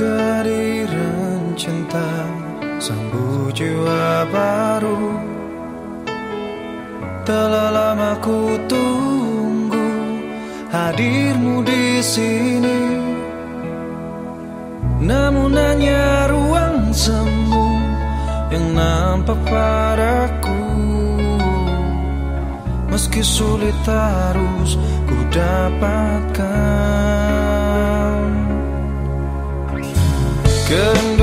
Kehadiran cinta Sambut jiwa baru. Telah lama ku tunggu Hadirmu di sini. Namun hanya ruang semu Yang nampak padaku. Meski sulit harus ku dapatkan Couldn't